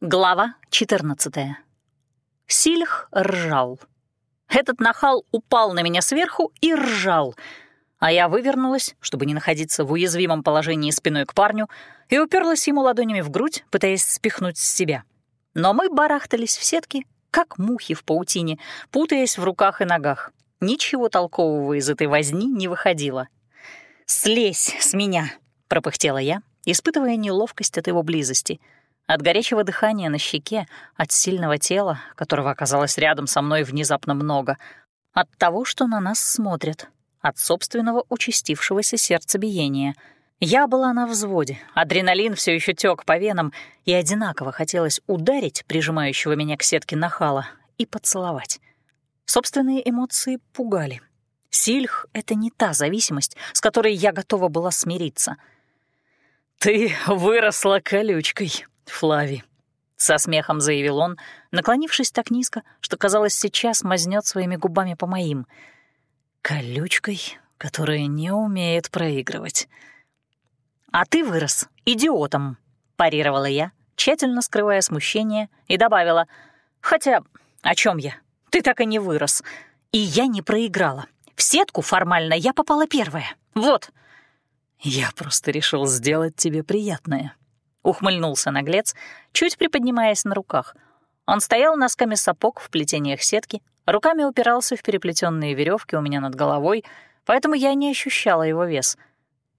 Глава 14. Сильх ржал. Этот нахал упал на меня сверху и ржал, а я вывернулась, чтобы не находиться в уязвимом положении спиной к парню, и уперлась ему ладонями в грудь, пытаясь спихнуть с себя. Но мы барахтались в сетке, как мухи в паутине, путаясь в руках и ногах. Ничего толкового из этой возни не выходило. «Слезь с меня!» — пропыхтела я, испытывая неловкость от его близости — от горячего дыхания на щеке, от сильного тела, которого оказалось рядом со мной внезапно много, от того, что на нас смотрят, от собственного участившегося сердцебиения. Я была на взводе, адреналин все еще тек по венам, и одинаково хотелось ударить прижимающего меня к сетке нахала и поцеловать. Собственные эмоции пугали. Сильх — это не та зависимость, с которой я готова была смириться. «Ты выросла колючкой», Флави», — со смехом заявил он, наклонившись так низко, что, казалось, сейчас мазнет своими губами по моим. «Колючкой, которая не умеет проигрывать». «А ты вырос идиотом», — парировала я, тщательно скрывая смущение, и добавила. «Хотя, о чем я? Ты так и не вырос. И я не проиграла. В сетку формально я попала первая. Вот». «Я просто решил сделать тебе приятное», ухмыльнулся наглец, чуть приподнимаясь на руках. Он стоял носками сапог в плетениях сетки, руками упирался в переплетенные веревки у меня над головой, поэтому я не ощущала его вес.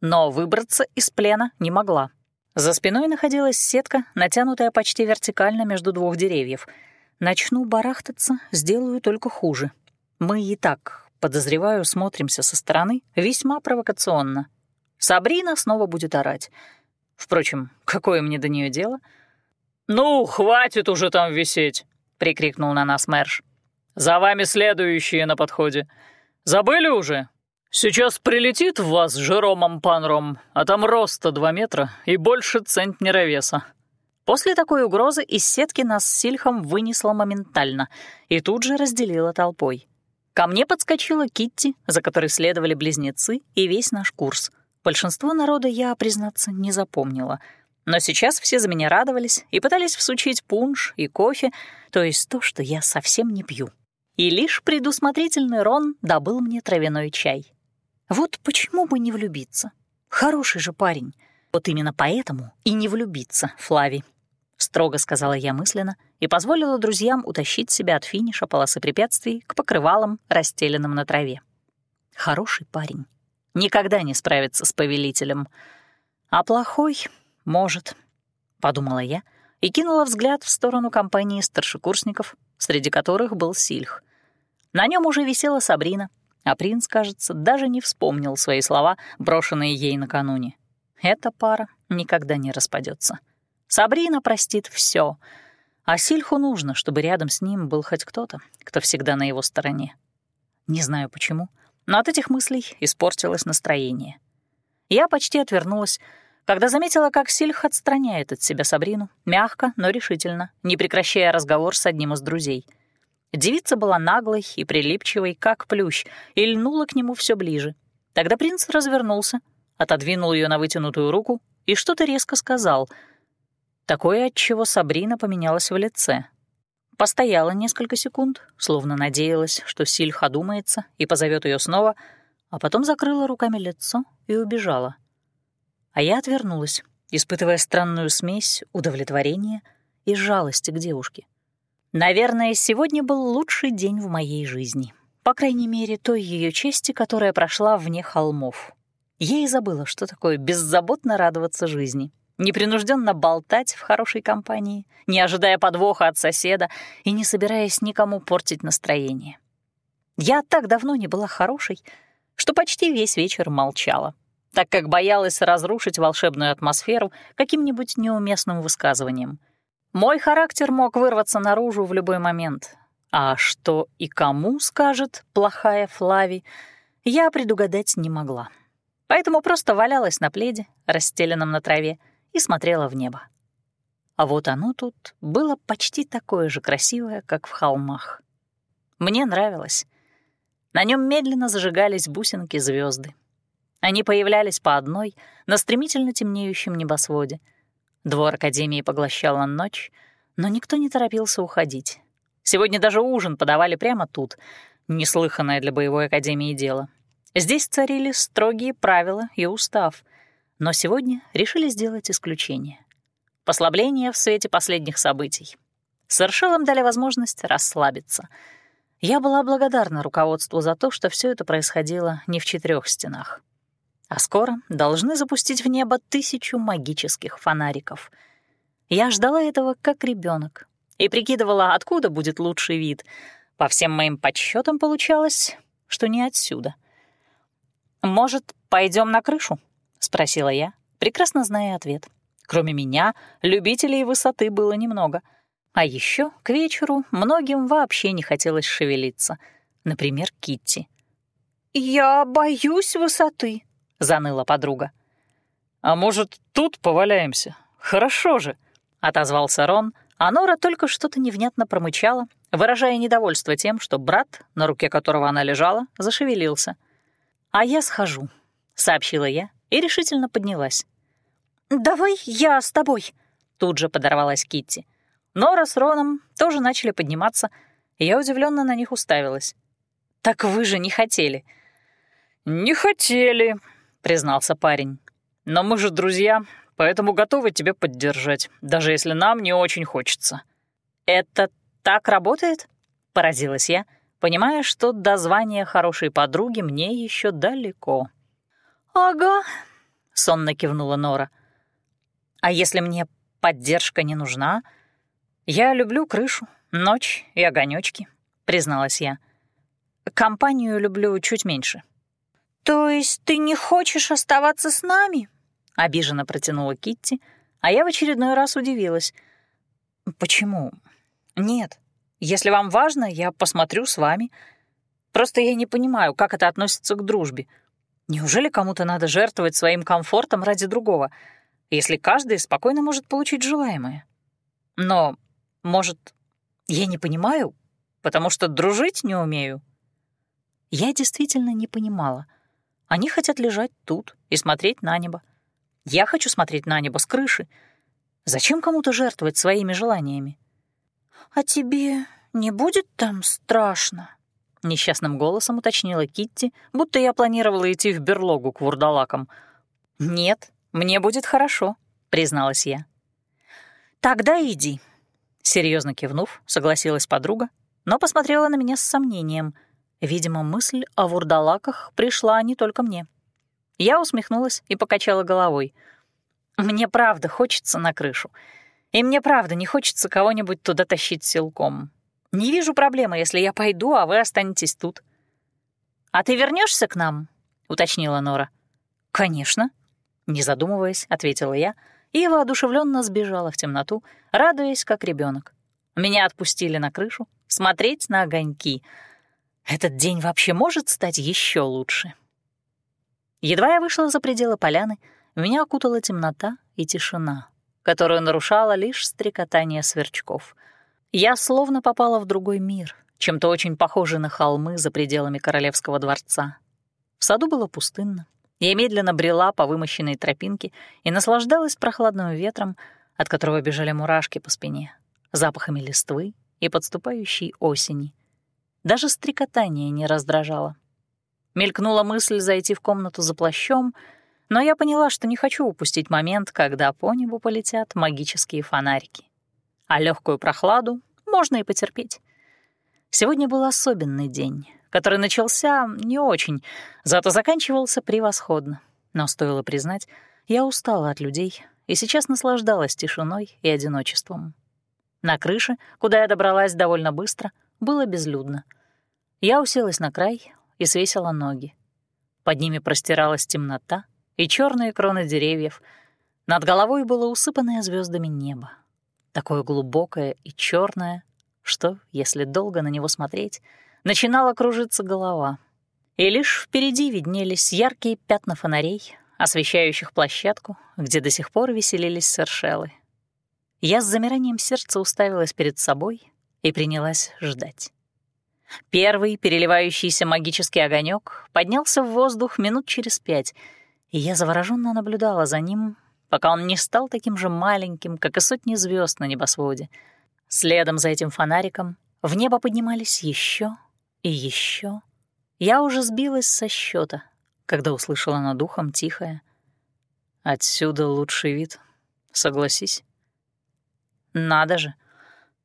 Но выбраться из плена не могла. За спиной находилась сетка, натянутая почти вертикально между двух деревьев. Начну барахтаться, сделаю только хуже. Мы и так, подозреваю, смотримся со стороны весьма провокационно. Сабрина снова будет орать — Впрочем, какое мне до нее дело? «Ну, хватит уже там висеть!» — прикрикнул на нас Мэрш. «За вами следующие на подходе. Забыли уже? Сейчас прилетит в вас Жеромом Панром, а там роста два метра и больше центнера веса». После такой угрозы из сетки нас с Сильхом вынесло моментально и тут же разделило толпой. Ко мне подскочила Китти, за которой следовали близнецы и весь наш курс — Большинство народа я, признаться, не запомнила. Но сейчас все за меня радовались и пытались всучить пунш и кофе, то есть то, что я совсем не пью. И лишь предусмотрительный Рон добыл мне травяной чай. Вот почему бы не влюбиться? Хороший же парень. Вот именно поэтому и не влюбиться, Флави. Строго сказала я мысленно и позволила друзьям утащить себя от финиша полосы препятствий к покрывалам, расстеленным на траве. Хороший парень никогда не справится с повелителем. А плохой — может, — подумала я и кинула взгляд в сторону компании старшекурсников, среди которых был Сильх. На нем уже висела Сабрина, а принц, кажется, даже не вспомнил свои слова, брошенные ей накануне. Эта пара никогда не распадется. Сабрина простит все, а Сильху нужно, чтобы рядом с ним был хоть кто-то, кто всегда на его стороне. Не знаю почему — но от этих мыслей испортилось настроение. Я почти отвернулась, когда заметила, как Сильх отстраняет от себя Сабрину, мягко, но решительно, не прекращая разговор с одним из друзей. Девица была наглой и прилипчивой, как плющ, и льнула к нему все ближе. Тогда принц развернулся, отодвинул ее на вытянутую руку и что-то резко сказал. Такое, от чего Сабрина поменялась в лице. Постояла несколько секунд, словно надеялась, что Сильх одумается и позовет ее снова, а потом закрыла руками лицо и убежала. А я отвернулась, испытывая странную смесь удовлетворения и жалости к девушке. Наверное, сегодня был лучший день в моей жизни. По крайней мере, той ее чести, которая прошла вне холмов. Я и забыла, что такое беззаботно радоваться жизни — непринужденно болтать в хорошей компании, не ожидая подвоха от соседа и не собираясь никому портить настроение. Я так давно не была хорошей, что почти весь вечер молчала, так как боялась разрушить волшебную атмосферу каким-нибудь неуместным высказыванием. Мой характер мог вырваться наружу в любой момент, а что и кому скажет плохая Флави, я предугадать не могла. Поэтому просто валялась на пледе, расстеленном на траве, и смотрела в небо. А вот оно тут было почти такое же красивое, как в холмах. Мне нравилось. На нем медленно зажигались бусинки звезды. Они появлялись по одной на стремительно темнеющем небосводе. Двор Академии поглощала ночь, Но никто не торопился уходить. Сегодня даже ужин подавали прямо тут, неслыханное для боевой академии дело. Здесь царили строгие правила и устав, но сегодня решили сделать исключение. Послабление в свете последних событий. Саршелам дали возможность расслабиться. Я была благодарна руководству за то, что все это происходило не в четырех стенах. А скоро должны запустить в небо тысячу магических фонариков. Я ждала этого как ребенок и прикидывала, откуда будет лучший вид. По всем моим подсчетам получалось, что не отсюда. «Может, пойдем на крышу?» — спросила я, прекрасно зная ответ. Кроме меня, любителей высоты было немного. А еще к вечеру многим вообще не хотелось шевелиться. Например, Китти. «Я боюсь высоты», — заныла подруга. «А может, тут поваляемся? Хорошо же», — отозвался Рон, а Нора только что-то невнятно промычала, выражая недовольство тем, что брат, на руке которого она лежала, зашевелился. «А я схожу», — сообщила я и решительно поднялась. «Давай я с тобой», — тут же подорвалась Китти. Нора с Роном тоже начали подниматься, и я удивленно на них уставилась. «Так вы же не хотели». «Не хотели», признался парень. «Но мы же друзья, поэтому готовы тебя поддержать, даже если нам не очень хочется». «Это так работает?» — поразилась я, понимая, что до звания хорошей подруги мне еще далеко. «Ага», — сонно кивнула Нора. «А если мне поддержка не нужна? Я люблю крышу, ночь и огонечки, призналась я. Компанию люблю чуть меньше». «То есть ты не хочешь оставаться с нами?» — обиженно протянула Китти, а я в очередной раз удивилась. «Почему? Нет. Если вам важно, я посмотрю с вами. Просто я не понимаю, как это относится к дружбе. Неужели кому-то надо жертвовать своим комфортом ради другого, если каждый спокойно может получить желаемое? Но, может, я не понимаю, потому что дружить не умею?» Я действительно не понимала — они хотят лежать тут и смотреть на небо. Я хочу смотреть на небо с крыши. Зачем кому-то жертвовать своими желаниями? «А тебе не будет там страшно?» — несчастным голосом уточнила Китти, будто я планировала идти в берлогу к вурдалакам. «Нет, мне будет хорошо», — призналась я. «Тогда иди», — серьезно кивнув, согласилась подруга, но посмотрела на меня с сомнением — Видимо, мысль о вурдалаках пришла не только мне. Я усмехнулась и покачала головой. Мне правда хочется на крышу. И мне правда не хочется кого-нибудь туда тащить силком. Не вижу проблемы, если я пойду, а вы останетесь тут. «А ты вернешься к нам?» — уточнила Нора. «Конечно», — не задумываясь, ответила я и воодушевленно сбежала в темноту, радуясь, как ребенок. Меня отпустили на крышу смотреть на огоньки — этот день вообще может стать еще лучше. Едва я вышла за пределы поляны, меня окутала темнота и тишина, которую нарушало лишь стрекотание сверчков. Я словно попала в другой мир, чем-то очень похожий на холмы за пределами королевского дворца. В саду было пустынно. Я медленно брела по вымощенной тропинке и наслаждалась прохладным ветром, от которого бежали мурашки по спине, запахами листвы и подступающей осени — даже стрекотание не раздражало. Мелькнула мысль зайти в комнату за плащом, но я поняла, что не хочу упустить момент, когда по небу полетят магические фонарики. А легкую прохладу можно и потерпеть. Сегодня был особенный день, который начался не очень, зато заканчивался превосходно. Но стоило признать, я устала от людей и сейчас наслаждалась тишиной и одиночеством. На крыше, куда я добралась довольно быстро, было безлюдно. Я уселась на край и свесила ноги. Под ними простиралась темнота и черные кроны деревьев. Над головой было усыпанное звездами небо. Такое глубокое и черное, что, если долго на него смотреть, начинала кружиться голова. И лишь впереди виднелись яркие пятна фонарей, освещающих площадку, где до сих пор веселились сершелы. Я с замиранием сердца уставилась перед собой и принялась ждать. Первый переливающийся магический огонек поднялся в воздух минут через пять, и я завороженно наблюдала за ним, пока он не стал таким же маленьким, как и сотни звезд на небосводе. Следом за этим фонариком в небо поднимались еще и еще. Я уже сбилась со счета, когда услышала над ухом тихое «Отсюда лучший вид, согласись». Надо же.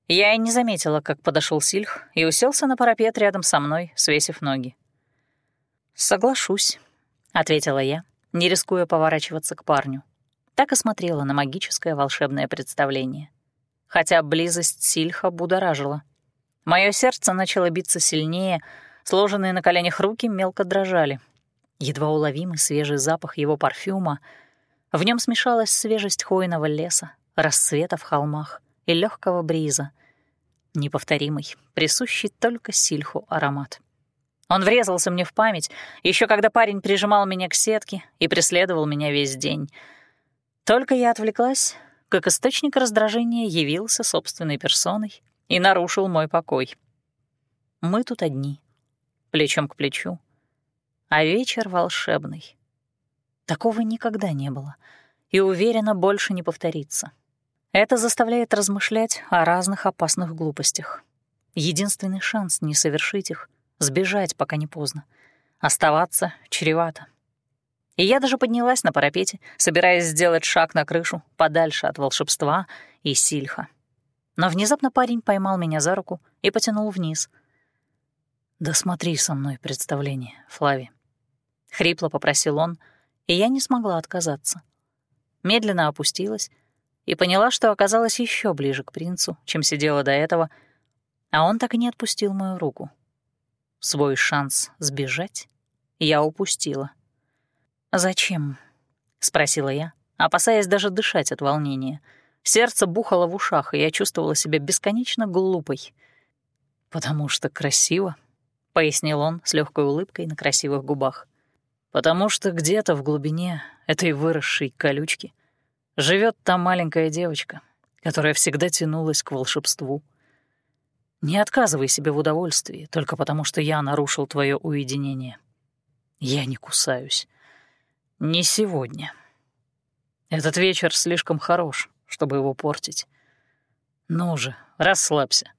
Я и не заметила, как подошел Сильх и уселся на парапет рядом со мной, свесив ноги. «Соглашусь», — ответила я, не рискуя поворачиваться к парню. Так и смотрела на магическое волшебное представление. Хотя близость Сильха будоражила. Мое сердце начало биться сильнее, сложенные на коленях руки мелко дрожали. Едва уловимый свежий запах его парфюма. В нем смешалась свежесть хвойного леса, рассвета в холмах и легкого бриза. Неповторимый, присущий только Сильху аромат. Он врезался мне в память, еще когда парень прижимал меня к сетке и преследовал меня весь день. Только я отвлеклась, как источник раздражения явился собственной персоной и нарушил мой покой. Мы тут одни, плечом к плечу, а вечер волшебный. Такого никогда не было, и, уверенно, больше не повторится. Это заставляет размышлять о разных опасных глупостях. Единственный шанс не совершить их — сбежать, пока не поздно. Оставаться чревато. И я даже поднялась на парапете, собираясь сделать шаг на крышу, подальше от волшебства и сильха. Но внезапно парень поймал меня за руку и потянул вниз. «Да смотри со мной представление, Флави», — хрипло попросил он, и я не смогла отказаться. Медленно опустилась, и поняла, что оказалась еще ближе к принцу, чем сидела до этого, а он так и не отпустил мою руку. Свой шанс сбежать я упустила. «Зачем?» — спросила я, опасаясь даже дышать от волнения. Сердце бухало в ушах, и я чувствовала себя бесконечно глупой. «Потому что красиво», — пояснил он с легкой улыбкой на красивых губах. «Потому что где-то в глубине этой выросшей колючки Живет там маленькая девочка, которая всегда тянулась к волшебству. Не отказывай себе в удовольствии, только потому что я нарушил твое уединение. Я не кусаюсь. Не сегодня. Этот вечер слишком хорош, чтобы его портить. Ну же, расслабься.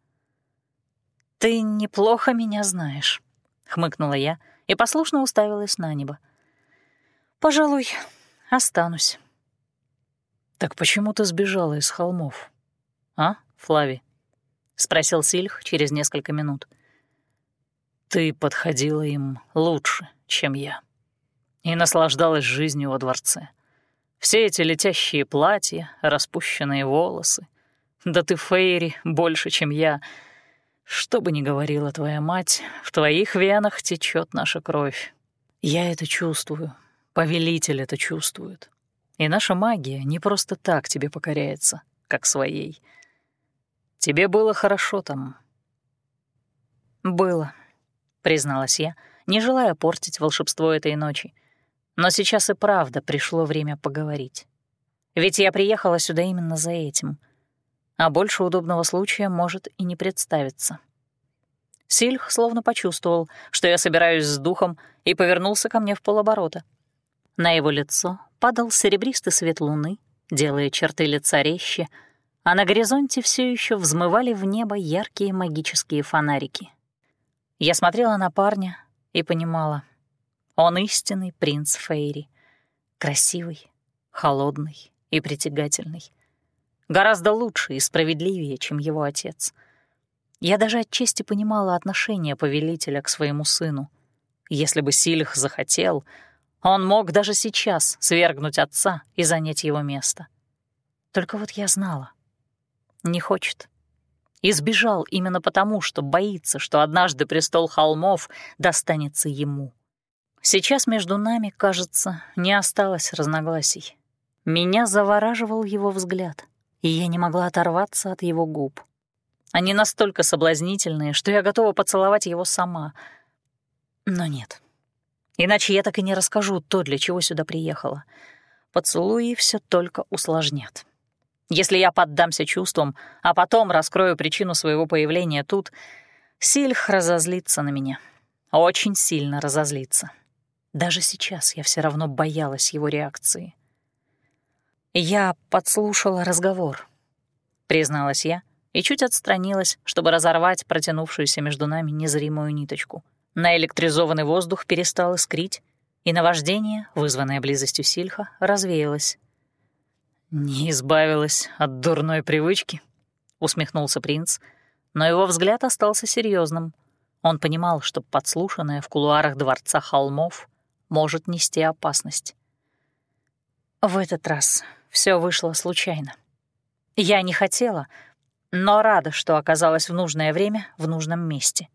«Ты неплохо меня знаешь», — хмыкнула я и послушно уставилась на небо. «Пожалуй, останусь». «Так почему ты сбежала из холмов? А, Флави?» — спросил Сильх через несколько минут. «Ты подходила им лучше, чем я, и наслаждалась жизнью во дворце. Все эти летящие платья, распущенные волосы. Да ты, Фейри, больше, чем я. Что бы ни говорила твоя мать, в твоих венах течет наша кровь. Я это чувствую, повелитель это чувствует. И наша магия не просто так тебе покоряется, как своей. Тебе было хорошо там. Было, призналась я, не желая портить волшебство этой ночи. Но сейчас и правда пришло время поговорить. Ведь я приехала сюда именно за этим. А больше удобного случая может и не представиться. Сильх словно почувствовал, что я собираюсь с духом, и повернулся ко мне в полоборота. На его лицо падал серебристый свет луны, делая черты лица резче, а на горизонте все еще взмывали в небо яркие магические фонарики. Я смотрела на парня и понимала, он истинный принц Фейри, красивый, холодный и притягательный, гораздо лучше и справедливее, чем его отец. Я даже отчасти понимала отношение повелителя к своему сыну. Если бы Сильх захотел — он мог даже сейчас свергнуть отца и занять его место. Только вот я знала. Не хочет. И сбежал именно потому, что боится, что однажды престол холмов достанется ему. Сейчас между нами, кажется, не осталось разногласий. Меня завораживал его взгляд, и я не могла оторваться от его губ. Они настолько соблазнительные, что я готова поцеловать его сама. Но нет, Иначе я так и не расскажу то, для чего сюда приехала. Поцелуи все только усложнят. Если я поддамся чувствам, а потом раскрою причину своего появления тут, Сильх разозлится на меня. Очень сильно разозлится. Даже сейчас я все равно боялась его реакции. Я подслушала разговор, призналась я, и чуть отстранилась, чтобы разорвать протянувшуюся между нами незримую ниточку. Наэлектризованный воздух перестал искрить, и наваждение, вызванное близостью Сильха, развеялось. «Не избавилась от дурной привычки», — усмехнулся принц, но его взгляд остался серьезным. Он понимал, что подслушанное в кулуарах дворца холмов может нести опасность. В этот раз все вышло случайно. Я не хотела, но рада, что оказалась в нужное время в нужном месте.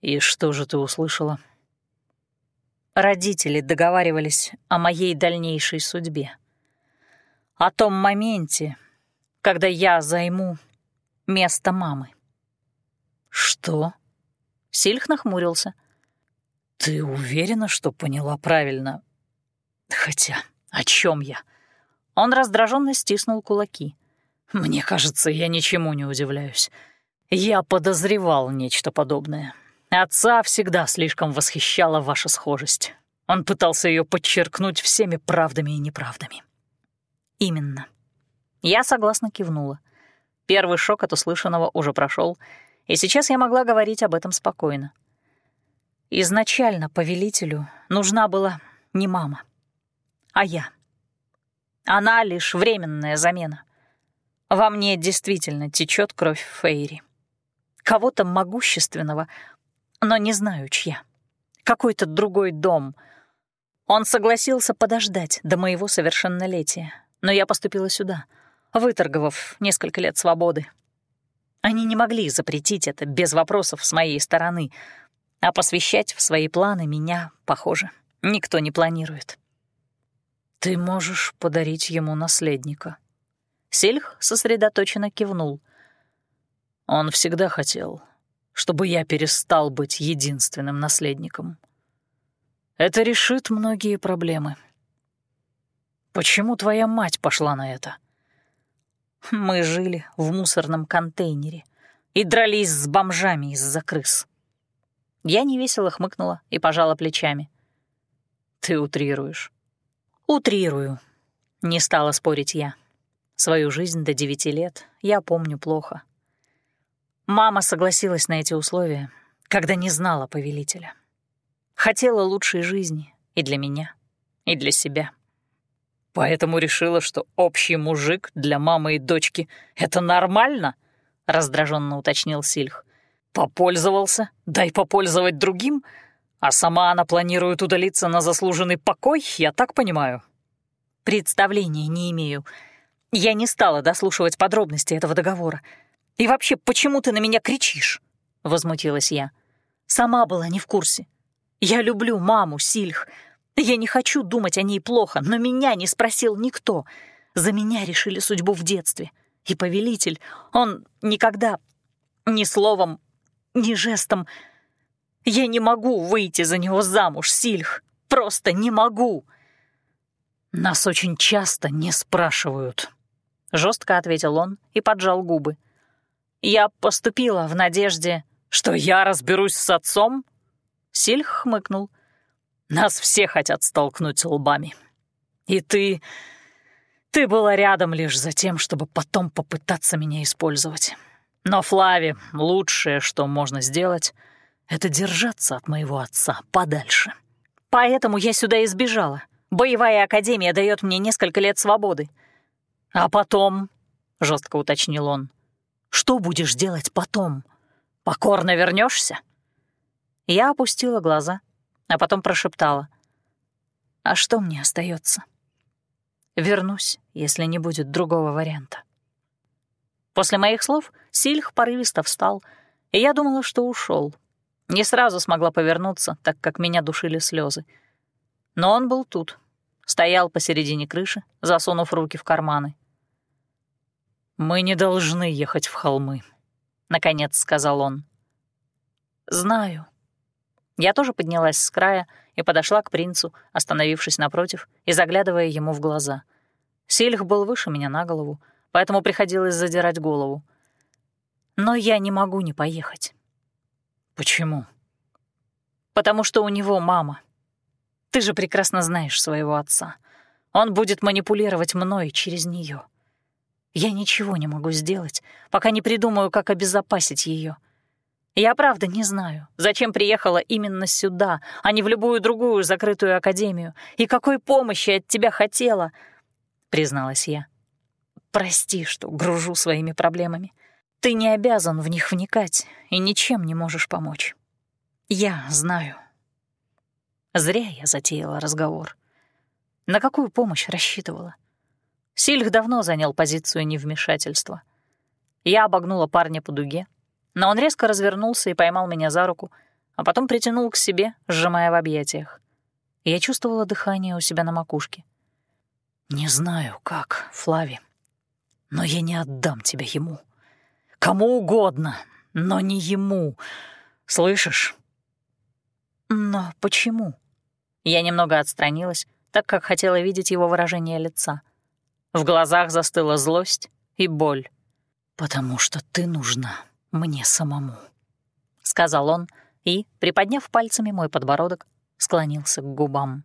«И что же ты услышала?» Родители договаривались о моей дальнейшей судьбе. О том моменте, когда я займу место мамы. «Что?» Сильх нахмурился. «Ты уверена, что поняла правильно? Хотя, о чем я?» Он раздраженно стиснул кулаки. «Мне кажется, я ничему не удивляюсь. Я подозревал нечто подобное. Отца всегда слишком восхищала ваша схожесть. Он пытался ее подчеркнуть всеми правдами и неправдами». «Именно». Я согласно кивнула. Первый шок от услышанного уже прошел, и сейчас я могла говорить об этом спокойно. Изначально повелителю нужна была не мама, а я. Она лишь временная замена. Во мне действительно течет кровь Фейри. Кого-то могущественного, но не знаю, чья. Какой-то другой дом. Он согласился подождать до моего совершеннолетия, но я поступила сюда, выторговав несколько лет свободы. Они не могли запретить это без вопросов с моей стороны, а посвящать в свои планы меня, похоже, никто не планирует. «Ты можешь подарить ему наследника». Сельх сосредоточенно кивнул. «Он всегда хотел, чтобы я перестал быть единственным наследником. Это решит многие проблемы. Почему твоя мать пошла на это?» Мы жили в мусорном контейнере и дрались с бомжами из-за крыс. Я невесело хмыкнула и пожала плечами. «Ты утрируешь». «Утрирую», — не стала спорить я. Свою жизнь до девяти лет я помню плохо. Мама согласилась на эти условия, когда не знала повелителя. Хотела лучшей жизни и для меня, и для себя. Поэтому решила, что общий мужик для мамы и дочки — это нормально? Раздраженно уточнил Сильх. Попользовался, дай попользовать другим, а сама она планирует удалиться на заслуженный покой, я так понимаю. Представления не имею. Я не стала дослушивать подробности этого договора. И вообще, почему ты на меня кричишь? Возмутилась я. Сама была не в курсе. Я люблю маму, Сильх, я не хочу думать о ней плохо, но меня не спросил никто. За меня решили судьбу в детстве. И повелитель, он никогда ни словом, ни жестом... Я не могу выйти за него замуж, Сильх. Просто не могу. Нас очень часто не спрашивают. Жестко ответил он и поджал губы. Я поступила в надежде, что я разберусь с отцом. Сильх хмыкнул. Нас все хотят столкнуть лбами. И ты... Ты была рядом лишь за тем, чтобы потом попытаться меня использовать. Но, Флави, лучшее, что можно сделать, это держаться от моего отца подальше. Поэтому я сюда и сбежала. Боевая академия дает мне несколько лет свободы. А потом, — жестко уточнил он, — что будешь делать потом? Покорно вернешься? Я опустила глаза — а потом прошептала. «А что мне остается? Вернусь, если не будет другого варианта». После моих слов Сильх порывисто встал, и я думала, что ушел. Не сразу смогла повернуться, так как меня душили слезы. Но он был тут, стоял посередине крыши, засунув руки в карманы. «Мы не должны ехать в холмы», — наконец сказал он. «Знаю», я тоже поднялась с края и подошла к принцу, остановившись напротив и заглядывая ему в глаза. Сельх был выше меня на голову, поэтому приходилось задирать голову. Но я не могу не поехать. Почему? Потому что у него мама. Ты же прекрасно знаешь своего отца. Он будет манипулировать мной через нее. Я ничего не могу сделать, пока не придумаю, как обезопасить ее. Я правда не знаю, зачем приехала именно сюда, а не в любую другую закрытую академию, и какой помощи от тебя хотела, — призналась я. Прости, что гружу своими проблемами. Ты не обязан в них вникать и ничем не можешь помочь. Я знаю. Зря я затеяла разговор. На какую помощь рассчитывала? Сильх давно занял позицию невмешательства. Я обогнула парня по дуге, но он резко развернулся и поймал меня за руку, а потом притянул к себе, сжимая в объятиях. Я чувствовала дыхание у себя на макушке. «Не знаю, как, Флави, но я не отдам тебя ему. Кому угодно, но не ему. Слышишь?» «Но почему?» Я немного отстранилась, так как хотела видеть его выражение лица. В глазах застыла злость и боль. «Потому что ты нужна мне самому», — сказал он и, приподняв пальцами мой подбородок, склонился к губам.